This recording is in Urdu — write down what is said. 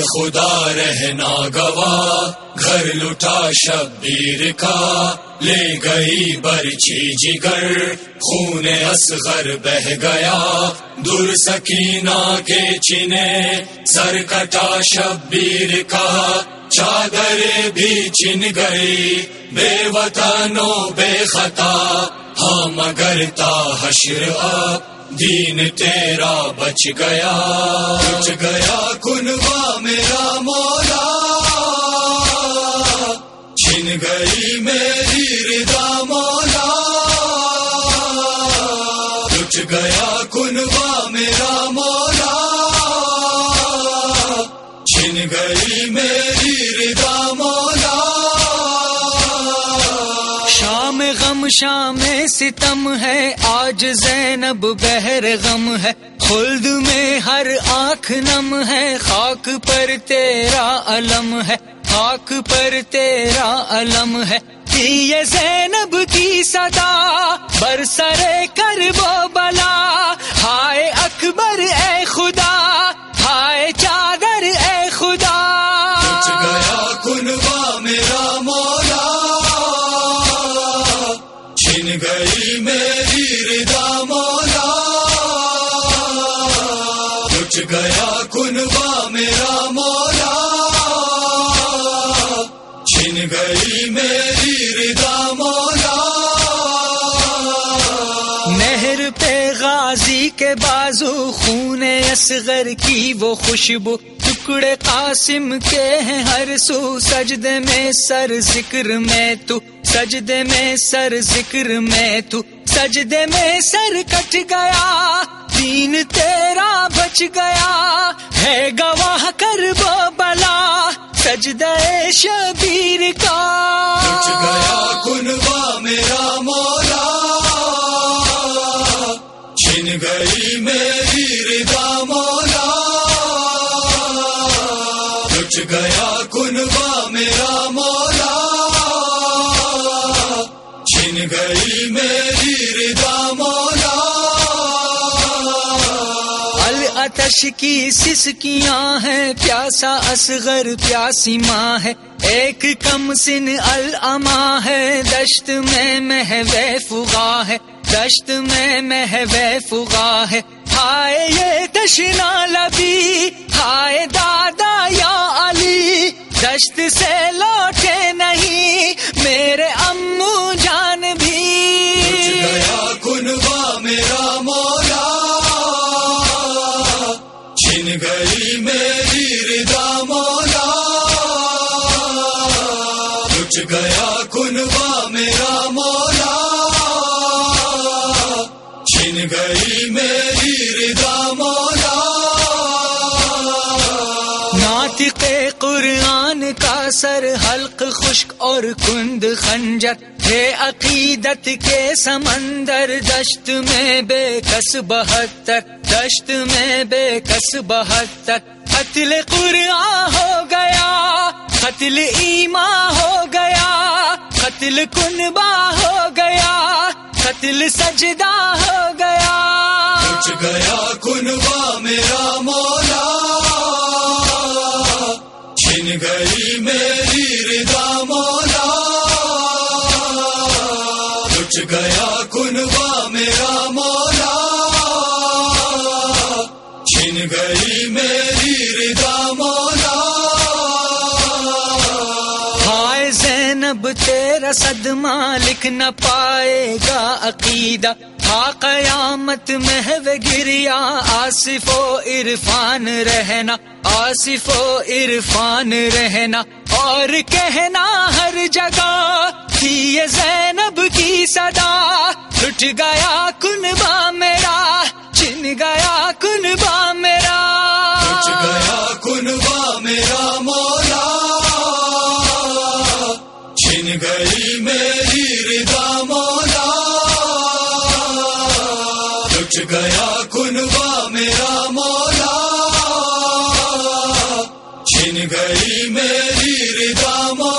خدا رہنا گوا گھر لٹا شبیر کا، لے گئی برچی جگر، خون اصغر بہ گیا۔ دور سکینہ کے چنے، سر کٹا شبیر کا۔ چادر بھی چن گئی، بے وطنوں بے خطا۔ مگر تا حشر اب دین تیرا بچ گیا۔ بچ گیا کنوا میرا مولا۔ چھن گئی میری ردا مولا۔ بچ گیا کنوا میرا مولا۔ چھن گئی میری ردا مولا۔ شام میں ستم ہے، آج زینب بہر غم ہے۔ خلد میں ہر آنکھ نم ہے، خاک پر تیرا علم ہے۔ خاک پر تیرا علم ہے۔ یہ زینب کی صدا برسرے کر بو بلا گئی میری ردا مولا۔ بچ گیا میرا مولا۔ چھن گئی میری ردا مولا۔ نہر پہ غازی کے بازو خون اصغر کی وہ خوشبو۔ ٹکڑے قاسم کے ہیں ہر سو سجدے میں سر ذکر میں تو، سجدے میں سر ذکر میں تو، سجدے میں سر کٹ گیا، دین تیرا بچ گیا، ہے گواہ کر وہ بلا، سجدہ شبیر کا۔ بچ گیا کنوا میرا مولا، چھن گئی میری الاتش کی سسکیاں ہیں، پیاسا اصغر، پیاسی ماں ہے۔ ایک کم سن الما ہے۔ دشت میں محو فغا ہے۔ دشت میں محو فغا ہے۔ ہائے یہ تشنا لبی، ہائے دادا یا علی۔ دشت سے لوٹے گیا کنوا میرا مولا۔ چھن گئی میری ردا مولا۔ ناطق قرآن کا سر حلق خشک اور کند خنجر ہے عقیدت کے سمندر دشت میں بے کس بہتر دشت میں بے کس بہتر قتل قرآن ہو گیا۔ قتل قتل کنبا ہو گیا، قتل سجدہ ہو گیا۔ بچ گیا کنوا میرا مولا۔ چھن گئی میری ردا مولا۔ بچ گیا کنوا میرا مولا۔ چھن گئی تیرا صدمہ لکھ نہ پائے گا عقیدہ۔ ہا قیامت میں گریا۔ آصف و عرفان رہنا۔ آصف و عرفان رہنا۔ اور کہنا ہر جگہ تھی یہ زینب کی صدا۔ لٹ گیا کنبا میرا۔ چن گیا کنبا میرا۔ بچ گیا کنوا میرا۔ مولا گئی میری ردا مولا۔ کچھ گیا کنوا میرا مولا۔ چھن گئی میری ردا مولا۔